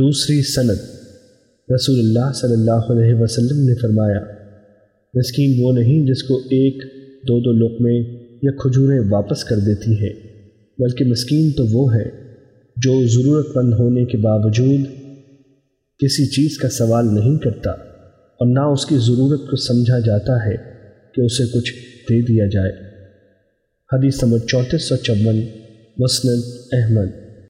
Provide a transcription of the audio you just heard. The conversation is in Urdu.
دوسری سند رسول اللہ صلی اللہ علیہ وسلم نے فرمایا، مسکین وہ نہیں جس کو ایک دو دو لقمے یا کھجوریں واپس کر دیتی ہیں، بلکہ مسکین تو وہ ہے جو ضرورت مند ہونے کے باوجود کسی چیز کا سوال نہیں کرتا اور نہ اس کی ضرورت کو سمجھا جاتا ہے کہ اسے کچھ دے دیا جائے۔ حدیث نمبر چونتیس سو چون، مسند احمد۔